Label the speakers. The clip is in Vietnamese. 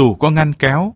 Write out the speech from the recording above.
Speaker 1: tủ có ngăn kéo,